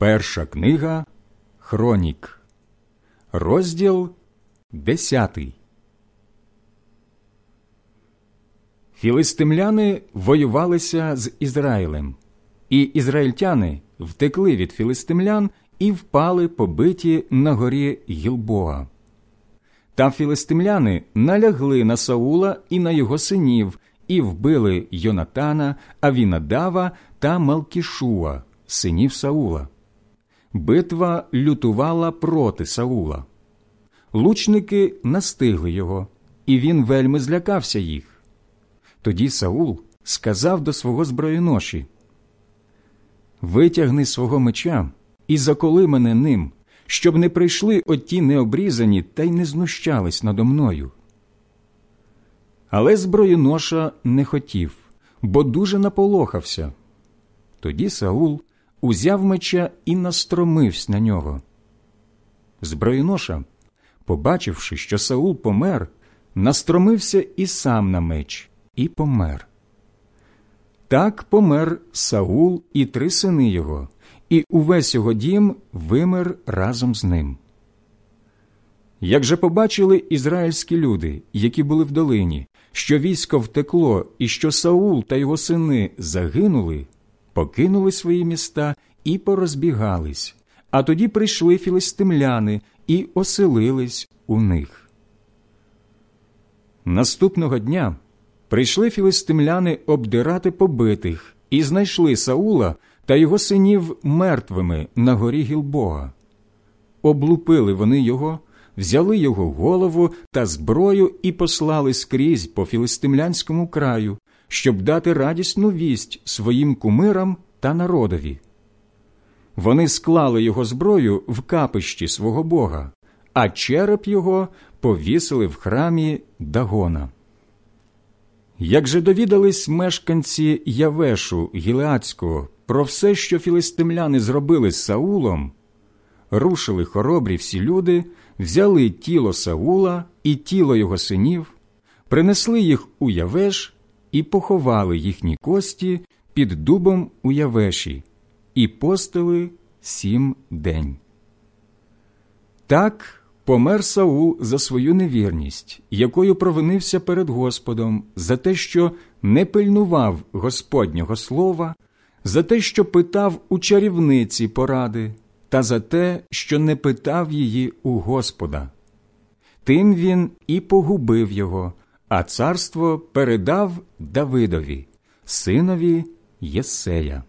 Перша книга Хронік, розділ десятий. Філистимляни воювалися з Ізраїлем, і ізраїльтяни втекли від філистимлян і впали побиті на горі Гілбоа. Та філистимляни налягли на Саула і на його синів, і вбили Йонатана, Авінадава та Малкішуа, синів Саула. Битва лютувала проти Саула. Лучники настигли його, і він вельми злякався їх. Тоді Саул сказав до свого зброєноші Витягни свого меча і заколи мене ним, щоб не прийшли оті необрізані та й не знущались надо мною. Але зброєноша не хотів, бо дуже наполохався. Тоді Саул узяв меча і настромився на нього. Зброєноша, побачивши, що Саул помер, настромився і сам на меч, і помер. Так помер Саул і три сини його, і увесь його дім вимер разом з ним. Як же побачили ізраїльські люди, які були в долині, що військо втекло і що Саул та його сини загинули, покинули свої міста і порозбігались, а тоді прийшли філистимляни і оселились у них. Наступного дня прийшли філистимляни обдирати побитих і знайшли Саула та його синів мертвими на горі Гілбога. Облупили вони його, взяли його голову та зброю і послали скрізь по філистимлянському краю, щоб дати радісну вість своїм кумирам та народові. Вони склали його зброю в капищі свого бога, а череп його повісили в храмі Дагона. Як же довідались мешканці Явешу Гілеацького про все, що філистимляни зробили з Саулом, рушили хоробрі всі люди, взяли тіло Саула і тіло його синів, принесли їх у Явеш і поховали їхні кості під дубом у Явеші, і постили сім день. Так помер Саул за свою невірність, якою провинився перед Господом, за те, що не пильнував Господнього слова, за те, що питав у чарівниці поради, та за те, що не питав її у Господа. Тим він і погубив його, а царство передав Давидові, синові Єсея.